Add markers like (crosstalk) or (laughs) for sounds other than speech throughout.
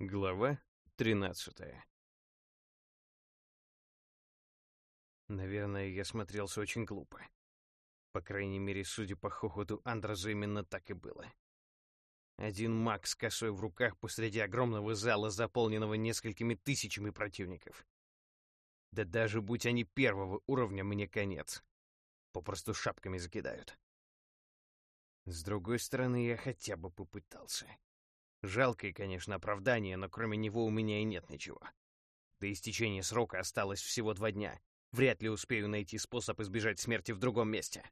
Глава 13 Наверное, я смотрелся очень глупо. По крайней мере, судя по хохоту Андраза, именно так и было. Один маг с косой в руках посреди огромного зала, заполненного несколькими тысячами противников. Да даже будь они первого уровня, мне конец. Попросту шапками закидают. С другой стороны, я хотя бы попытался. Жалкое, конечно, оправдание, но кроме него у меня и нет ничего. До истечения срока осталось всего два дня. Вряд ли успею найти способ избежать смерти в другом месте.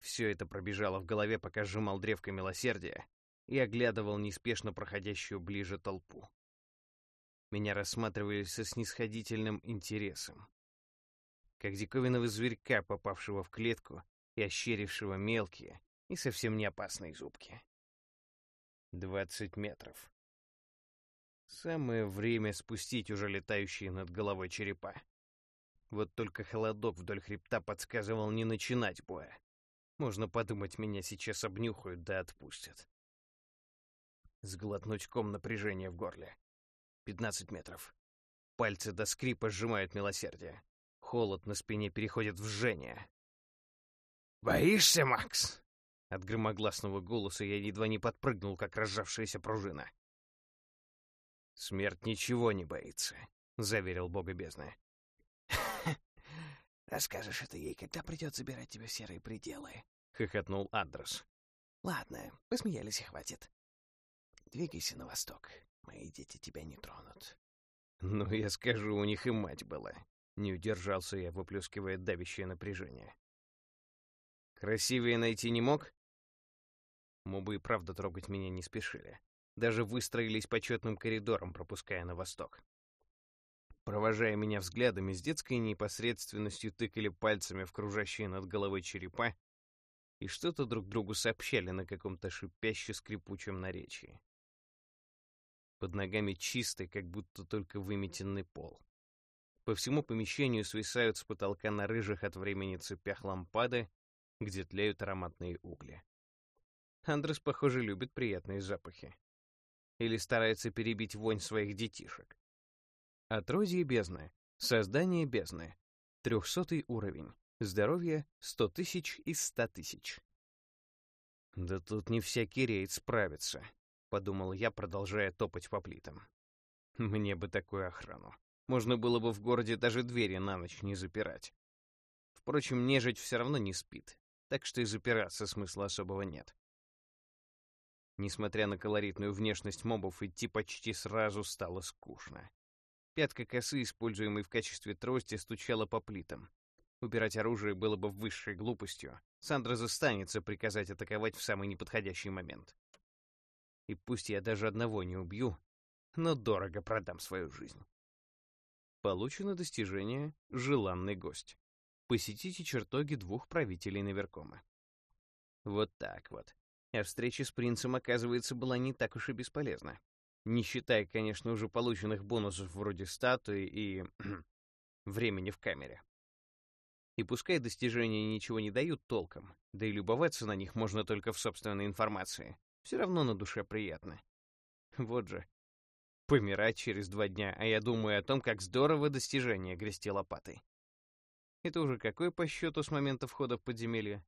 Все это пробежало в голове, пока сжимал древко милосердия и оглядывал неспешно проходящую ближе толпу. Меня рассматривали со снисходительным интересом. Как диковинного зверька, попавшего в клетку и ощерившего мелкие и совсем не опасные зубки. Двадцать метров. Самое время спустить уже летающие над головой черепа. Вот только холодок вдоль хребта подсказывал не начинать боя. Можно подумать, меня сейчас обнюхают да отпустят. Сглотнуть ком напряжения в горле. Пятнадцать метров. Пальцы до скрипа сжимают милосердие. Холод на спине переходит в жжение. «Боишься, Макс?» От громогласного голоса я едва не подпрыгнул, как разжавшаяся пружина. «Смерть ничего не боится», — заверил бога бездны. (laughs) «Расскажешь это ей, когда придет забирать тебя в серые пределы», — хохотнул Андрес. «Ладно, посмеялись и хватит. Двигайся на восток. Мои дети тебя не тронут». «Ну, я скажу, у них и мать была». Не удержался я, выплескивая давящее напряжение. «Красивее найти не мог?» Мобы и правда трогать меня не спешили. Даже выстроились почетным коридором, пропуская на восток. Провожая меня взглядами, с детской непосредственностью тыкали пальцами в кружащие над головой черепа и что-то друг другу сообщали на каком-то шипяще-скрипучем наречии. Под ногами чистый, как будто только выметенный пол. По всему помещению свисают с потолка на рыжих от времени цепях лампады, где тлеют ароматные угли. Андрес, похоже, любит приятные запахи. Или старается перебить вонь своих детишек. Отродье бездны. Создание бездны. Трехсотый уровень. Здоровье — сто тысяч из ста тысяч. «Да тут не всякий рейд справится», — подумал я, продолжая топать по плитам. «Мне бы такую охрану. Можно было бы в городе даже двери на ночь не запирать. Впрочем, нежить все равно не спит, так что и запираться смысла особого нет. Несмотря на колоритную внешность мобов, идти почти сразу стало скучно. Пятка косы, используемой в качестве трости, стучала по плитам. Убирать оружие было бы высшей глупостью. Сандра застанется приказать атаковать в самый неподходящий момент. И пусть я даже одного не убью, но дорого продам свою жизнь. Получено достижение «Желанный гость». Посетите чертоги двух правителей Наверкома. Вот так вот а встреча с принцем, оказывается, была не так уж и бесполезна. Не считая, конечно, уже полученных бонусов вроде статуи и (clears throat) времени в камере. И пускай достижения ничего не дают толком, да и любоваться на них можно только в собственной информации, все равно на душе приятно. Вот же, помирать через два дня, а я думаю о том, как здорово достижение грести лопатой. Это уже какой по счету с момента входа в подземелье?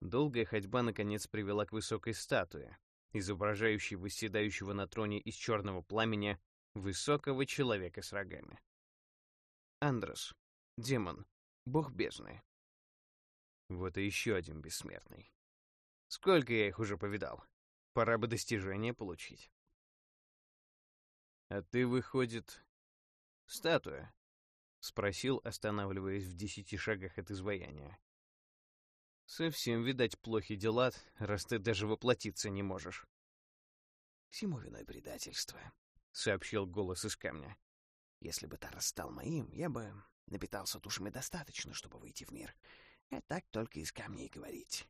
Долгая ходьба наконец привела к высокой статуе, изображающей восседающего на троне из черного пламени высокого человека с рогами. Андрос, демон, бог бездны. Вот и еще один бессмертный. Сколько я их уже повидал. Пора бы достижение получить. А ты, выходит, статуя? — спросил, останавливаясь в десяти шагах от изваяния. Совсем, видать, плохи дела, раз ты даже воплотиться не можешь. «Всему виной предательство», — сообщил голос из камня. «Если бы Тарас стал моим, я бы напитался душами достаточно, чтобы выйти в мир. А так только из камней говорить».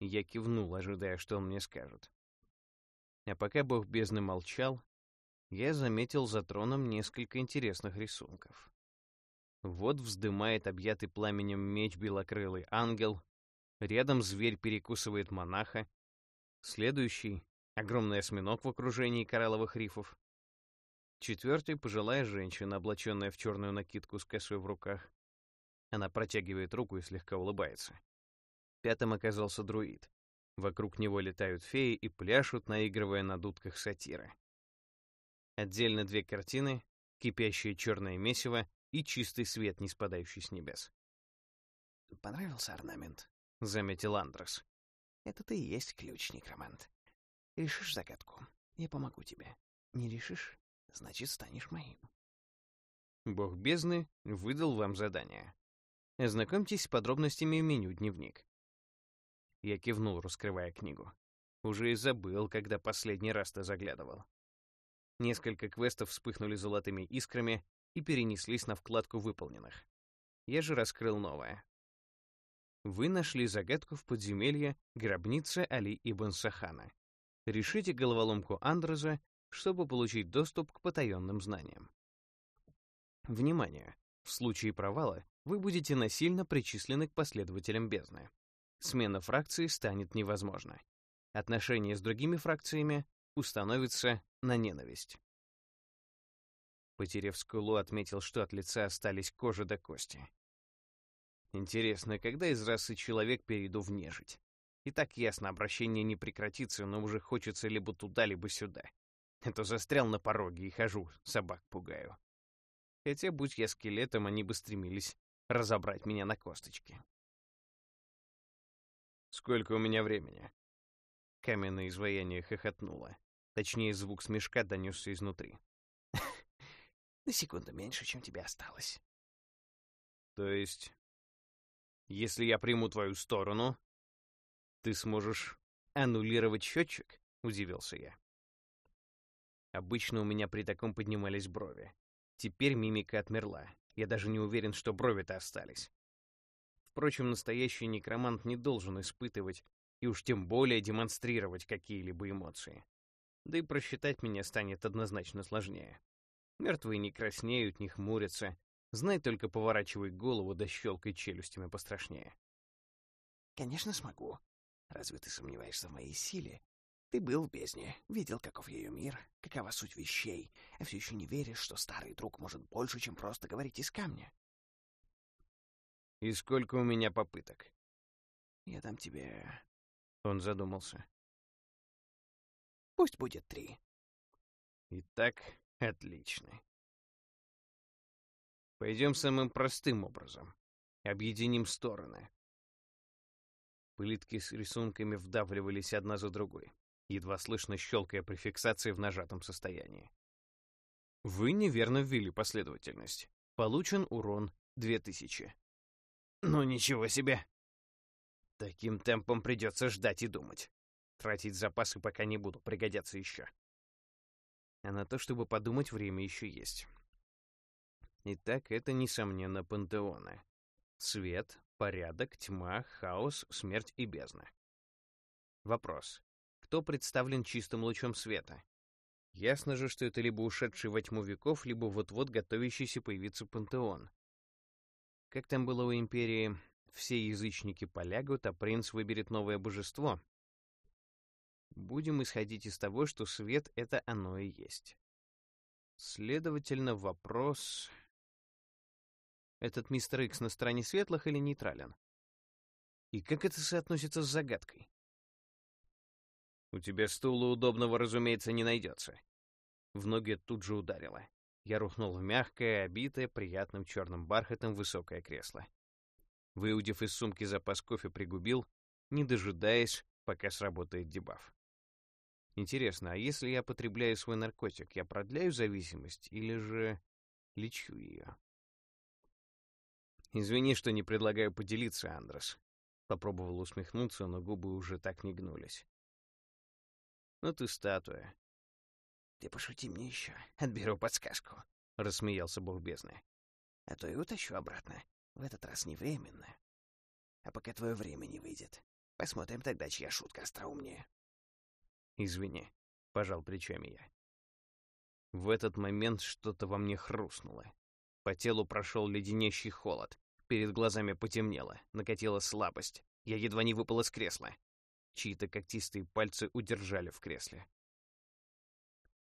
Я кивнул, ожидая, что он мне скажет. А пока бог бездны молчал, я заметил за троном несколько интересных рисунков. Вот вздымает объятый пламенем меч белокрылый ангел, рядом зверь перекусывает монаха, следующий — огромный осьминог в окружении коралловых рифов. Четвертый — пожилая женщина, облаченная в черную накидку с косой в руках. Она протягивает руку и слегка улыбается. Пятым оказался друид. Вокруг него летают феи и пляшут, наигрывая на дудках сатиры. Отдельно две картины, кипящее черное месиво и чистый свет, не спадающий с небес. «Понравился орнамент?» — заметил Андрес. «Это ты и есть ключ, некромант. Решишь загадку, я помогу тебе. Не решишь, значит, станешь моим». Бог бездны выдал вам задание. Ознакомьтесь с подробностями меню «Дневник». Я кивнул, раскрывая книгу. Уже и забыл, когда последний раз ты заглядывал. Несколько квестов вспыхнули золотыми искрами и перенеслись на вкладку выполненных. Я же раскрыл новое. Вы нашли загадку в подземелье гробницы Али Ибн Сахана. Решите головоломку Андроза, чтобы получить доступ к потаенным знаниям. Внимание! В случае провала вы будете насильно причислены к последователям бездны. Смена фракции станет невозможна. Отношения с другими фракциями установятся на ненависть. Потерев скулу, отметил, что от лица остались кожа до кости. Интересно, когда из расы человек перейду в нежить? И так ясно, обращение не прекратится, но уже хочется либо туда, либо сюда. Это застрял на пороге и хожу, собак пугаю. Хотя, будь я скелетом, они бы стремились разобрать меня на косточки. «Сколько у меня времени?» Каменное изваяние хохотнуло. Точнее, звук смешка донесся изнутри. «На секунду меньше, чем тебе осталось». «То есть если я приму твою сторону, ты сможешь аннулировать счетчик?» — удивился я. Обычно у меня при таком поднимались брови. Теперь мимика отмерла. Я даже не уверен, что брови-то остались. Впрочем, настоящий некромант не должен испытывать и уж тем более демонстрировать какие-либо эмоции. Да и просчитать меня станет однозначно сложнее. Мертвые не краснеют, не хмурятся, Знай только поворачивай голову да щелкай челюстями пострашнее. Конечно, смогу. Разве ты сомневаешься в моей силе? Ты был в бездне, видел, каков ее мир, какова суть вещей, а все еще не веришь, что старый друг может больше, чем просто говорить из камня. И сколько у меня попыток? Я дам тебе... Он задумался. Пусть будет три. Итак, отлично. Пойдем самым простым образом. Объединим стороны. Пылитки с рисунками вдавливались одна за другой, едва слышно щелкая префиксации в нажатом состоянии. Вы неверно ввели последовательность. Получен урон 2000. Ну ничего себе! Таким темпом придется ждать и думать. Тратить запасы пока не буду, пригодятся еще. А на то, чтобы подумать, время еще есть. Итак, это, несомненно, пантеоны. Свет, порядок, тьма, хаос, смерть и бездна. Вопрос. Кто представлен чистым лучом света? Ясно же, что это либо ушедший во тьму веков, либо вот-вот готовящийся появиться пантеон. Как там было у Империи, все язычники полягут, а принц выберет новое божество. Будем исходить из того, что свет — это оно и есть. Следовательно, вопрос... Этот мистер Икс на стороне светлых или нейтрален? И как это соотносится с загадкой? У тебя стула удобного, разумеется, не найдется. В ноги тут же ударило. Я рухнул в мягкое, обитое, приятным черным бархатом высокое кресло. Выудив из сумки запас кофе, пригубил, не дожидаясь, пока сработает дебаф. Интересно, а если я потребляю свой наркотик, я продляю зависимость или же лечу ее? «Извини, что не предлагаю поделиться, Андрес». Попробовал усмехнуться, но губы уже так не гнулись. «Ну ты статуя». «Ты пошути мне еще, отберу подсказку», — рассмеялся бог бездны. «А то и утащу обратно. В этот раз не временно. А пока твое время не выйдет. Посмотрим тогда, чья шутка остроумнее». «Извини», — пожал плечами я. В этот момент что-то во мне хрустнуло. По телу прошел леденящий холод. Перед глазами потемнело, накатила слабость. Я едва не выпал из кресла. Чьи-то когтистые пальцы удержали в кресле.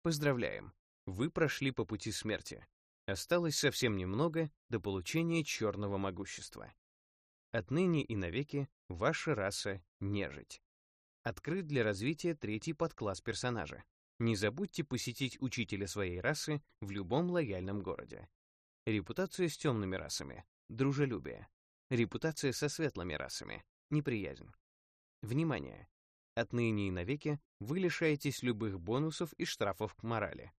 Поздравляем! Вы прошли по пути смерти. Осталось совсем немного до получения черного могущества. Отныне и навеки ваша раса — нежить. Открыт для развития третий подкласс персонажа. Не забудьте посетить учителя своей расы в любом лояльном городе. Репутация с темными расами — дружелюбие. Репутация со светлыми расами — неприязнь. Внимание! Отныне и навеки вы лишаетесь любых бонусов и штрафов к морали.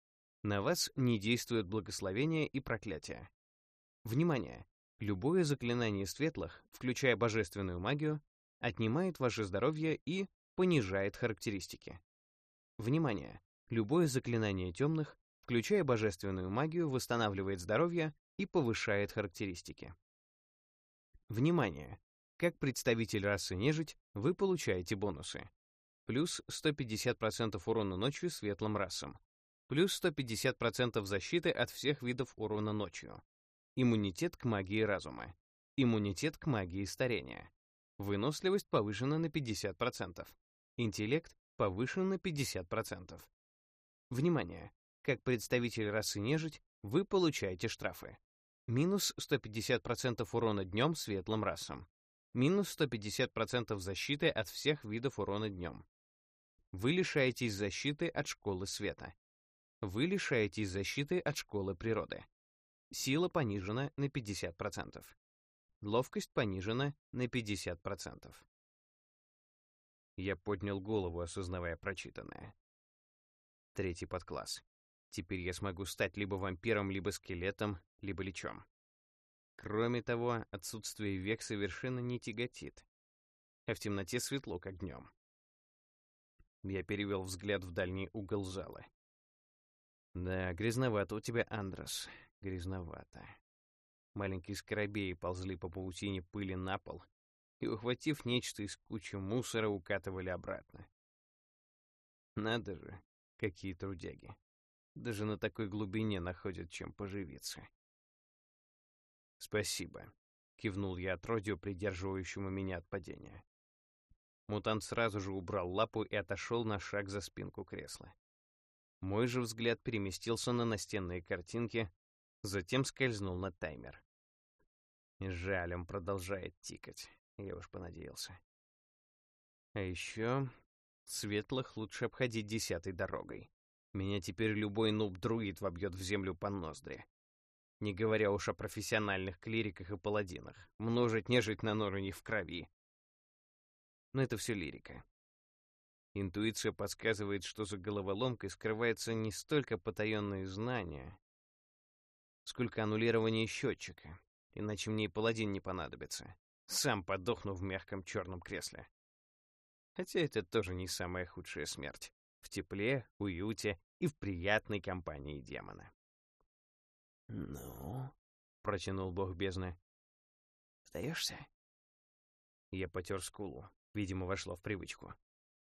На вас не действуют благословения и проклятия. Внимание! Любое заклинание светлых, включая божественную магию, отнимает ваше здоровье и понижает характеристики. Внимание! Любое заклинание темных, включая божественную магию, восстанавливает здоровье и повышает характеристики. Внимание! Как представитель расы нежить, вы получаете бонусы. Плюс 150% урона ночью светлым расам. Плюс 150% защиты от всех видов урона ночью. Иммунитет к магии разума. Иммунитет к магии старения. Выносливость повышена на 50%. Интеллект повышен на 50%. Внимание! Как представитель расы нежить, вы получаете штрафы. Минус 150% урона днем светлым расам. Минус 150% защиты от всех видов урона днем. Вы лишаетесь защиты от школы света. Вы лишаетесь защиты от школы природы. Сила понижена на 50%. Ловкость понижена на 50%. Я поднял голову, осознавая прочитанное. Третий подкласс. Теперь я смогу стать либо вампиром, либо скелетом, либо лечом. Кроме того, отсутствие век совершенно не тяготит. А в темноте светло, как днем. Я перевел взгляд в дальний угол зала. Да, грязновато у тебя, Андрос. Грязновато. Маленькие скоробеи ползли по паутине пыли на пол и, ухватив нечто из кучи мусора, укатывали обратно. Надо же, Какие трудяги. Даже на такой глубине находят чем поживиться. «Спасибо», — кивнул я отродью, придерживающему меня от падения. Мутант сразу же убрал лапу и отошел на шаг за спинку кресла. Мой же взгляд переместился на настенные картинки, затем скользнул на таймер. Жаль, он продолжает тикать. Я уж понадеялся. А еще Светлых лучше обходить десятой дорогой. Меня теперь любой нуб-друид вобьет в землю по ноздри. Не говоря уж о профессиональных клириках и паладинах. Множить нежить на нору не в крови. Но это все лирика. Интуиция подсказывает, что за головоломкой скрывается не столько потаенные знания, сколько аннулирование счетчика, иначе мне и паладин не понадобится. Сам подохну в мягком черном кресле. Хотя это тоже не самая худшая смерть. В тепле, уюте и в приятной компании демона. «Ну?» — протянул бог бездны. «Сдаешься?» Я потер скулу. Видимо, вошло в привычку.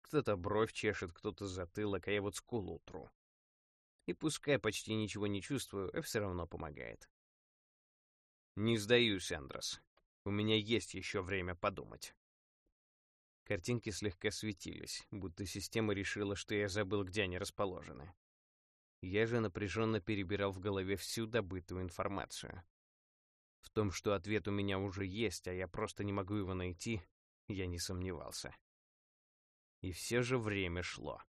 Кто-то бровь чешет, кто-то затылок, а я вот скулу тру. И пускай почти ничего не чувствую, а все равно помогает. Не сдаюсь, Андрос. У меня есть еще время подумать. Картинки слегка светились, будто система решила, что я забыл, где они расположены. Я же напряженно перебирал в голове всю добытую информацию. В том, что ответ у меня уже есть, а я просто не могу его найти, я не сомневался. И все же время шло.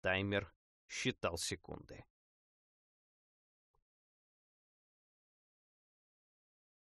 Таймер считал секунды.